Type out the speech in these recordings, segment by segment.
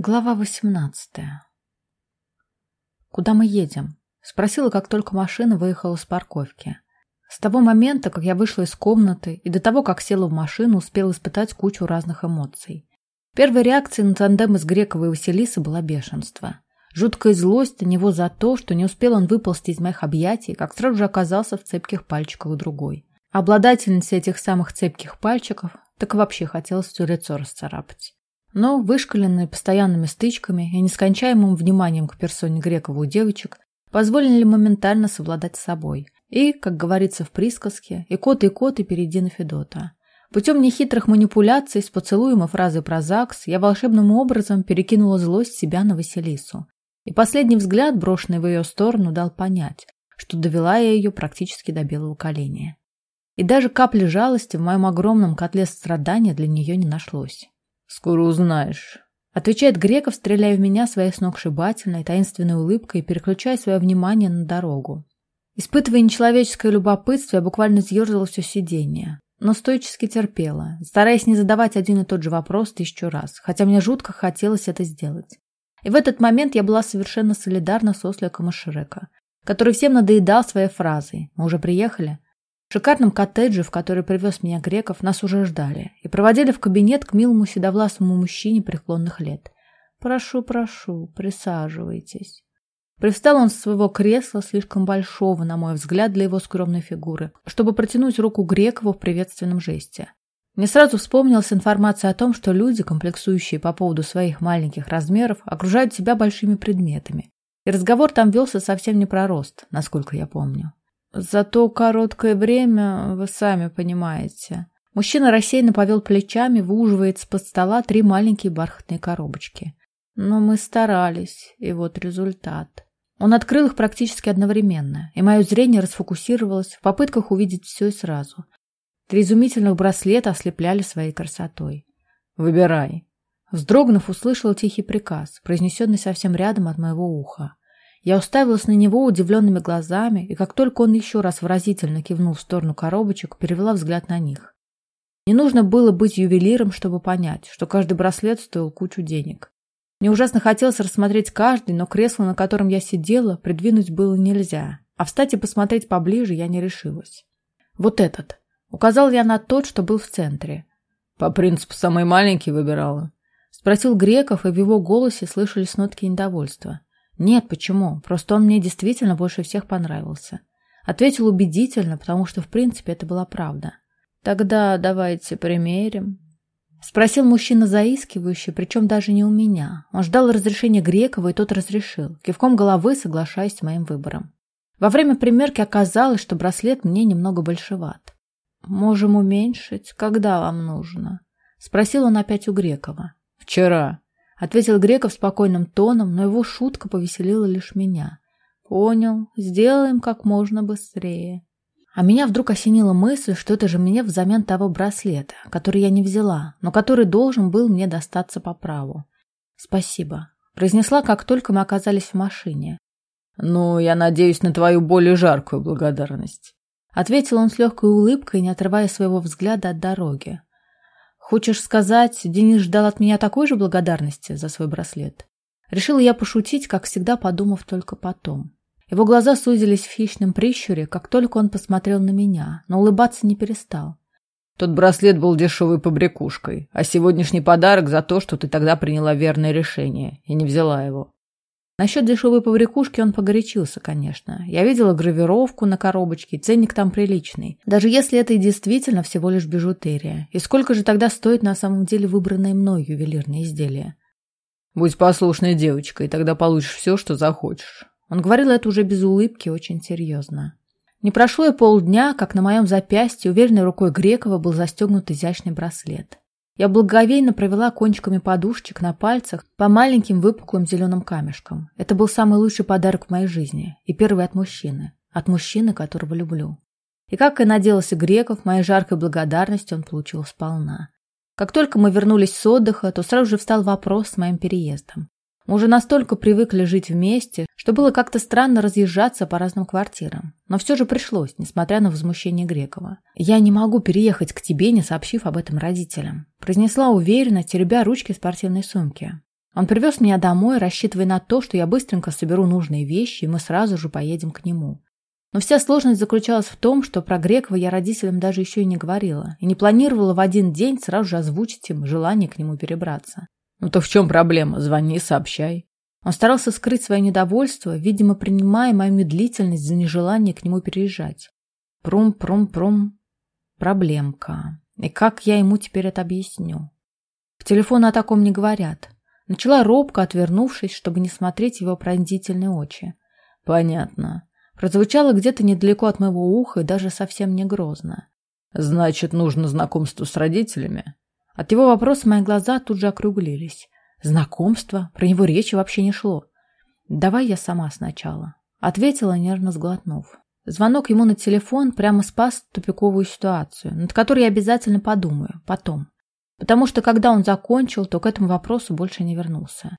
Глава восемнадцатая. «Куда мы едем?» — спросила, как только машина выехала с парковки. С того момента, как я вышла из комнаты, и до того, как села в машину, успела испытать кучу разных эмоций. Первой реакцией на тандем из Грекова и Василисы была бешенство. Жуткая злость на него за то, что не успел он выползти из моих объятий, как сразу же оказался в цепких пальчиках другой. Обладательнице этих самых цепких пальчиков так вообще хотелось все лицо расцарапать. Но, вышкаленные постоянными стычками и нескончаемым вниманием к персоне Грекова у девочек, позволили моментально совладать с собой. И, как говорится в присказке, и кот, и кот, и перейди на Федота. Путем нехитрых манипуляций с поцелуем и фразой про ЗАГС я волшебным образом перекинула злость себя на Василису. И последний взгляд, брошенный в ее сторону, дал понять, что довела я ее практически до белого коленя. И даже капли жалости в моем огромном котле страдания для нее не нашлось. «Скоро узнаешь», — отвечает Греков, стреляя в меня своей сногсшибательной, таинственной улыбкой и переключая свое внимание на дорогу. Испытывая нечеловеческое любопытство, я буквально съерзала все сиденье, но стойчески терпела, стараясь не задавать один и тот же вопрос тысячу раз, хотя мне жутко хотелось это сделать. И в этот момент я была совершенно солидарна с осликом из Шрека, который всем надоедал своей фразой «Мы уже приехали?» В шикарном коттедже, в который привез меня Греков, нас уже ждали и проводили в кабинет к милому седовласому мужчине преклонных лет. «Прошу, прошу, присаживайтесь». Привстал он с своего кресла, слишком большого, на мой взгляд, для его скромной фигуры, чтобы протянуть руку Грекову в приветственном жесте. Мне сразу вспомнилась информация о том, что люди, комплексующие по поводу своих маленьких размеров, окружают себя большими предметами. И разговор там велся совсем не про рост, насколько я помню. За то короткое время, вы сами понимаете. Мужчина рассеянно повел плечами, выуживает из-под стола три маленькие бархатные коробочки. Но мы старались, и вот результат. Он открыл их практически одновременно, и мое зрение расфокусировалось в попытках увидеть все и сразу. Три изумительных браслета ослепляли своей красотой. «Выбирай». Вздрогнув, услышал тихий приказ, произнесенный совсем рядом от моего уха. Я уставилась на него удивленными глазами, и как только он еще раз выразительно кивнул в сторону коробочек, перевела взгляд на них. Не нужно было быть ювелиром, чтобы понять, что каждый браслет стоил кучу денег. Мне ужасно хотелось рассмотреть каждый, но кресло, на котором я сидела, придвинуть было нельзя, а встать и посмотреть поближе я не решилась. Вот этот. Указал я на тот, что был в центре. По принципу самый маленький выбирала. Спросил Греков, и в его голосе слышались нотки недовольства. «Нет, почему? Просто он мне действительно больше всех понравился». Ответил убедительно, потому что, в принципе, это была правда. «Тогда давайте примерим». Спросил мужчина заискивающий, причем даже не у меня. Он ждал разрешения Грекова, и тот разрешил, кивком головы соглашаясь с моим выбором. Во время примерки оказалось, что браслет мне немного большеват. «Можем уменьшить, когда вам нужно?» Спросил он опять у Грекова. «Вчера», Ответил Греков спокойным тоном, но его шутка повеселила лишь меня. Понял, сделаем как можно быстрее. А меня вдруг осенила мысль, что это же мне взамен того браслета, который я не взяла, но который должен был мне достаться по праву. Спасибо. Произнесла, как только мы оказались в машине. Ну, я надеюсь на твою более жаркую благодарность. Ответил он с легкой улыбкой, не отрывая своего взгляда от дороги. Хочешь сказать, Денис ждал от меня такой же благодарности за свой браслет? Решила я пошутить, как всегда, подумав только потом. Его глаза сузились в хищном прищуре, как только он посмотрел на меня, но улыбаться не перестал. Тот браслет был дешевой побрякушкой, а сегодняшний подарок за то, что ты тогда приняла верное решение и не взяла его. Насчет дешевой побрякушки он погорячился, конечно. Я видела гравировку на коробочке, ценник там приличный. Даже если это и действительно всего лишь бижутерия. И сколько же тогда стоит на самом деле выбранное мной ювелирное изделие? Будь послушной девочкой, и тогда получишь все, что захочешь. Он говорил это уже без улыбки, очень серьезно. Не прошло и полдня, как на моем запястье уверенной рукой Грекова был застегнут изящный браслет. Я благоговейно провела кончиками подушечек на пальцах по маленьким выпуклым зеленым камешкам. Это был самый лучший подарок в моей жизни. И первый от мужчины. От мужчины, которого люблю. И как и надеялся Греков, моей жаркой благодарности он получил сполна. Как только мы вернулись с отдыха, то сразу же встал вопрос с моим переездом. Мы уже настолько привыкли жить вместе, что было как-то странно разъезжаться по разным квартирам. Но все же пришлось, несмотря на возмущение Грекова. «Я не могу переехать к тебе, не сообщив об этом родителям», произнесла уверенно, теребя ручки спортивной сумки. Он привез меня домой, рассчитывая на то, что я быстренько соберу нужные вещи, и мы сразу же поедем к нему. Но вся сложность заключалась в том, что про Грекова я родителям даже еще и не говорила, и не планировала в один день сразу же озвучить им желание к нему перебраться. «Ну то в чем проблема? Звони, сообщай». Он старался скрыть свое недовольство, видимо, принимая мою медлительность за нежелание к нему переезжать. Прум-прум-прум. Проблемка. И как я ему теперь это объясню? К телефону о таком не говорят. Начала робко, отвернувшись, чтобы не смотреть его пронзительные очи. Понятно. Прозвучало где-то недалеко от моего уха и даже совсем не грозно. Значит, нужно знакомство с родителями? От его вопроса мои глаза тут же округлились. Знакомство? Про него речи вообще не шло. Давай я сама сначала. Ответила, нервно сглотнув. Звонок ему на телефон прямо спас тупиковую ситуацию, над которой я обязательно подумаю, потом. Потому что когда он закончил, то к этому вопросу больше не вернулся.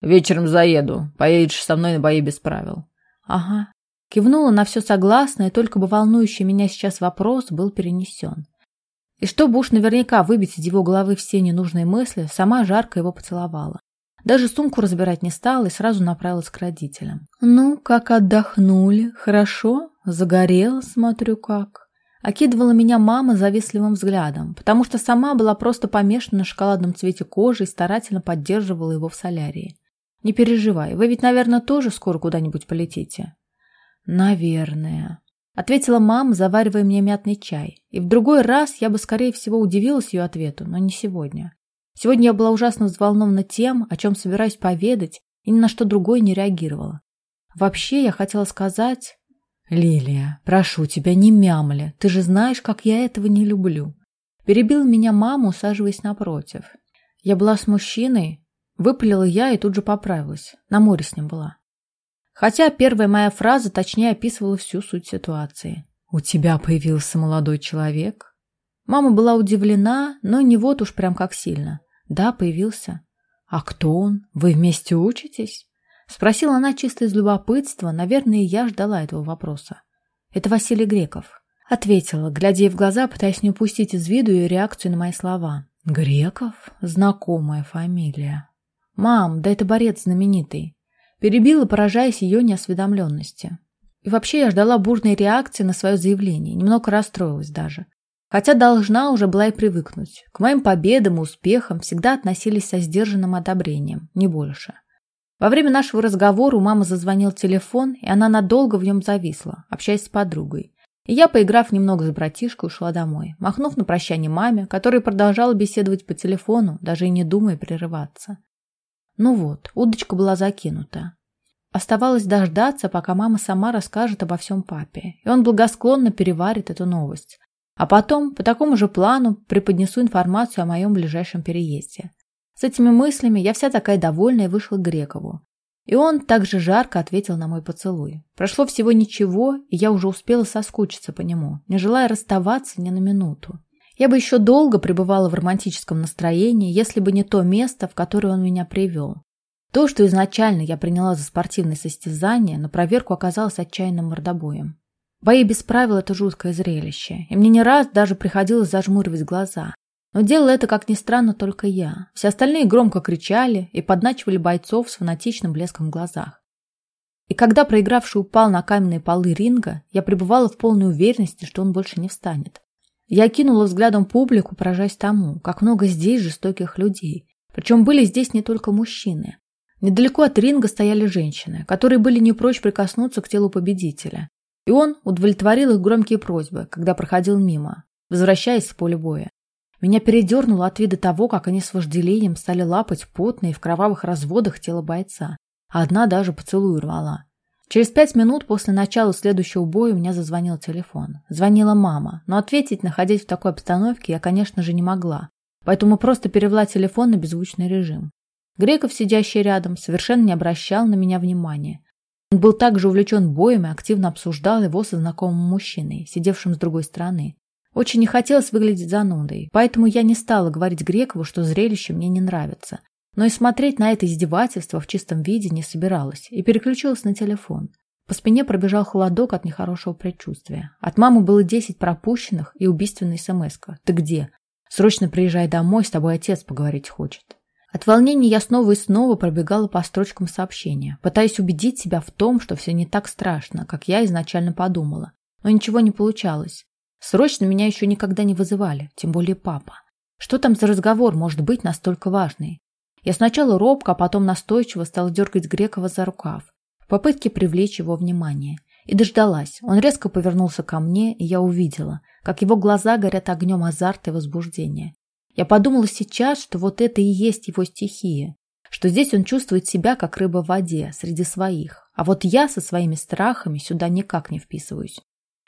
«Вечером заеду. Поедешь со мной на бои без правил». «Ага». Кивнула на все согласно, и только бы волнующий меня сейчас вопрос был перенесен. И чтобы уж наверняка выбить из его головы все ненужные мысли, сама жарко его поцеловала. Даже сумку разбирать не стала и сразу направилась к родителям. «Ну, как отдохнули? Хорошо? Загорела, смотрю, как?» Окидывала меня мама завистливым взглядом, потому что сама была просто помешана на шоколадном цвете кожи и старательно поддерживала его в солярии. «Не переживай, вы ведь, наверное, тоже скоро куда-нибудь полетите?» «Наверное», — ответила мама, заваривая мне мятный чай. И в другой раз я бы, скорее всего, удивилась ее ответу, но не сегодня. Сегодня я была ужасно взволнована тем, о чем собираюсь поведать, и ни на что другое не реагировала. Вообще, я хотела сказать... «Лилия, прошу тебя, не мямля. Ты же знаешь, как я этого не люблю». Перебила меня мама, усаживаясь напротив. Я была с мужчиной, выпалила я и тут же поправилась. На море с ним была. Хотя первая моя фраза точнее описывала всю суть ситуации. «У тебя появился молодой человек?» Мама была удивлена, но не вот уж прям как сильно. «Да, появился». «А кто он? Вы вместе учитесь?» Спросила она чисто из любопытства, наверное, я ждала этого вопроса. «Это Василий Греков». Ответила, глядя ей в глаза, пытаясь не упустить из виду ее реакцию на мои слова. «Греков? Знакомая фамилия». «Мам, да это борец знаменитый». Перебила, поражаясь ее неосведомленности. И вообще я ждала бурной реакции на свое заявление, немного расстроилась даже. Хотя должна уже была и привыкнуть. К моим победам и успехам всегда относились со сдержанным одобрением, не больше. Во время нашего разговора у мамы зазвонил телефон, и она надолго в нем зависла, общаясь с подругой. И я, поиграв немного с братишкой, ушла домой, махнув на прощание маме, которая продолжала беседовать по телефону, даже и не думая прерываться. Ну вот, удочка была закинута. Оставалось дождаться, пока мама сама расскажет обо всем папе, и он благосклонно переварит эту новость. А потом, по такому же плану, преподнесу информацию о моем ближайшем переезде. С этими мыслями я вся такая довольная вышла к Грекову. И он также жарко ответил на мой поцелуй. Прошло всего ничего, и я уже успела соскучиться по нему, не желая расставаться ни на минуту. Я бы еще долго пребывала в романтическом настроении, если бы не то место, в которое он меня привел. То, что изначально я приняла за спортивное состязание, на проверку оказалось отчаянным мордобоем. Бои без правил – это жуткое зрелище, и мне не раз даже приходилось зажмуривать глаза. Но делала это, как ни странно, только я. Все остальные громко кричали и подначивали бойцов с фанатичным блеском в глазах. И когда проигравший упал на каменные полы ринга, я пребывала в полной уверенности, что он больше не встанет. Я кинула взглядом публику, поражаясь тому, как много здесь жестоких людей. Причем были здесь не только мужчины. Недалеко от ринга стояли женщины, которые были не прочь прикоснуться к телу победителя. И он удовлетворил их громкие просьбы, когда проходил мимо, возвращаясь с поля боя. Меня передернуло от вида того, как они с вожделением стали лапать потные в кровавых разводах тело бойца, а одна даже поцелуй рвала. Через пять минут после начала следующего боя у меня зазвонил телефон. Звонила мама, но ответить, находясь в такой обстановке, я, конечно же, не могла, поэтому просто перевела телефон на беззвучный режим. Греков, сидящий рядом, совершенно не обращал на меня внимания. Он был также увлечен боем и активно обсуждал его со знакомым мужчиной, сидевшим с другой стороны. Очень не хотелось выглядеть занудой, поэтому я не стала говорить Грекову, что зрелище мне не нравится. Но и смотреть на это издевательство в чистом виде не собиралась и переключилась на телефон. По спине пробежал холодок от нехорошего предчувствия. От мамы было десять пропущенных и убийственный смс -ка. «Ты где? Срочно приезжай домой, с тобой отец поговорить хочет». От волнения я снова и снова пробегала по строчкам сообщения, пытаясь убедить себя в том, что все не так страшно, как я изначально подумала. Но ничего не получалось. Срочно меня еще никогда не вызывали, тем более папа. Что там за разговор может быть настолько важный? Я сначала робко, а потом настойчиво стала дергать Грекова за рукав, в попытке привлечь его внимание. И дождалась. Он резко повернулся ко мне, и я увидела, как его глаза горят огнем азарта и возбуждения. Я подумала сейчас, что вот это и есть его стихия, что здесь он чувствует себя, как рыба в воде, среди своих. А вот я со своими страхами сюда никак не вписываюсь.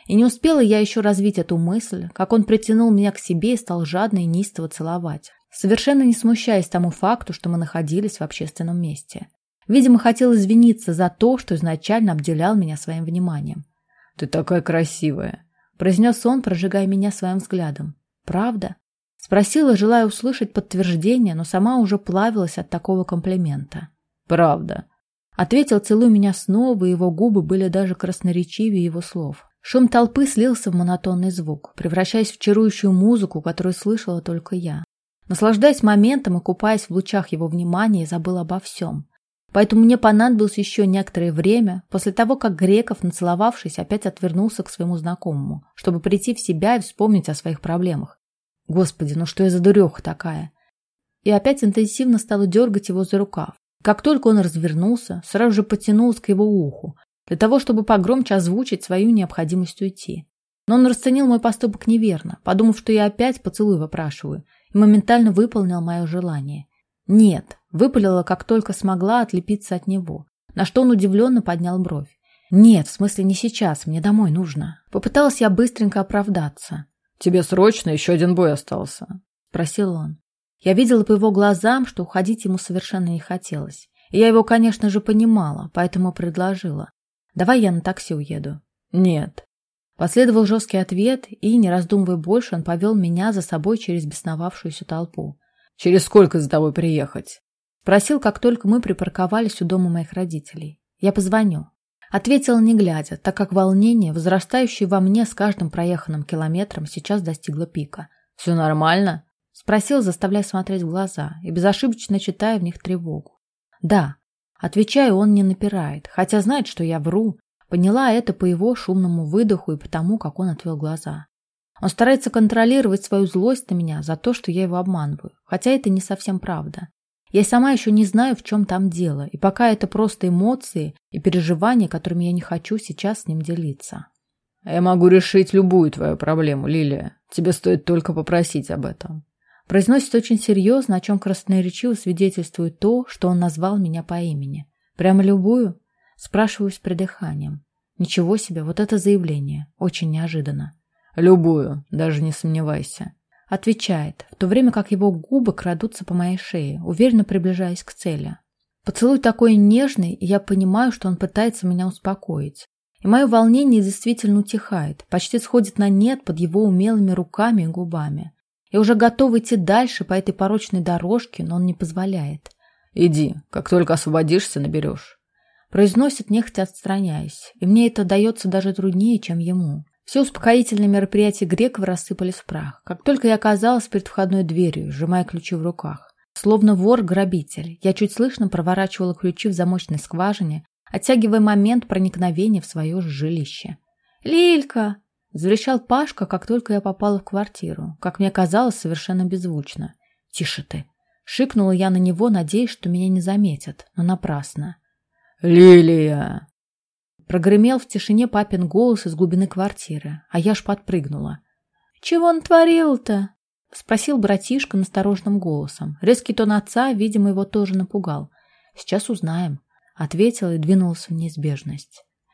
И не успела я еще развить эту мысль, как он притянул меня к себе и стал жадно и неистово целовать, совершенно не смущаясь тому факту, что мы находились в общественном месте. Видимо, хотел извиниться за то, что изначально обделял меня своим вниманием. «Ты такая красивая», – произнес он, прожигая меня своим взглядом. «Правда?» Спросила, желая услышать подтверждение, но сама уже плавилась от такого комплимента. «Правда», — ответил, целуя меня снова, и его губы были даже красноречивее его слов. Шум толпы слился в монотонный звук, превращаясь в чарующую музыку, которую слышала только я. Наслаждаясь моментом и купаясь в лучах его внимания, забыла обо всем. Поэтому мне понадобилось еще некоторое время, после того, как Греков, нацеловавшись, опять отвернулся к своему знакомому, чтобы прийти в себя и вспомнить о своих проблемах. Господи, ну что я за дуреха такая? И опять интенсивно стала дергать его за рукав. Как только он развернулся, сразу же потянулась к его уху, для того, чтобы погромче озвучить свою необходимость уйти. Но он расценил мой поступок неверно, подумав, что я опять поцелуй выпрашиваю, и моментально выполнил мое желание. Нет, выпалила, как только смогла отлепиться от него, на что он удивленно поднял бровь. Нет, в смысле не сейчас, мне домой нужно. Попыталась я быстренько оправдаться. «Тебе срочно еще один бой остался», — просил он. Я видела по его глазам, что уходить ему совершенно не хотелось. И я его, конечно же, понимала, поэтому предложила. «Давай я на такси уеду». «Нет». Последовал жесткий ответ, и, не раздумывая больше, он повел меня за собой через бесновавшуюся толпу. «Через сколько за тобой приехать?» Просил, как только мы припарковались у дома моих родителей. «Я позвоню». Ответила не глядя, так как волнение, возрастающее во мне с каждым проеханным километром, сейчас достигло пика. «Все нормально?» Спросил, заставляя смотреть в глаза и безошибочно читая в них тревогу. «Да». Отвечаю, он не напирает, хотя знает, что я вру. Поняла это по его шумному выдоху и потому, как он отвел глаза. Он старается контролировать свою злость на меня за то, что я его обманываю, хотя это не совсем правда. Я сама еще не знаю, в чем там дело, и пока это просто эмоции и переживания, которыми я не хочу сейчас с ним делиться. «Я могу решить любую твою проблему, Лилия. Тебе стоит только попросить об этом». Произносит очень серьезно, о чем красноречиво свидетельствует то, что он назвал меня по имени. «Прямо любую?» Спрашиваю с придыханием. Ничего себе, вот это заявление. Очень неожиданно. «Любую, даже не сомневайся». Отвечает, в то время как его губы крадутся по моей шее, уверенно приближаясь к цели. Поцелуй такой нежный, и я понимаю, что он пытается меня успокоить. И мое волнение действительно утихает, почти сходит на нет под его умелыми руками и губами. Я уже готова идти дальше по этой порочной дорожке, но он не позволяет. «Иди, как только освободишься, наберешь». Произносит, нехотя отстраняясь, и мне это дается даже труднее, чем ему. Все успокоительные мероприятия Грекова рассыпались в прах. Как только я оказалась перед входной дверью, сжимая ключи в руках. Словно вор-грабитель, я чуть слышно проворачивала ключи в замочной скважине, оттягивая момент проникновения в свое жилище. «Лилька!» – заверещал Пашка, как только я попала в квартиру. Как мне казалось, совершенно беззвучно. «Тише ты!» – шикнула я на него, надеясь, что меня не заметят, но напрасно. «Лилия!» Прогремел в тишине папин голос из глубины квартиры, а я ж подпрыгнула. «Чего он творил-то?» — спросил братишка насторожным голосом. Резкий тон отца, видимо, его тоже напугал. «Сейчас узнаем», — ответила и двинулась в неизбежность.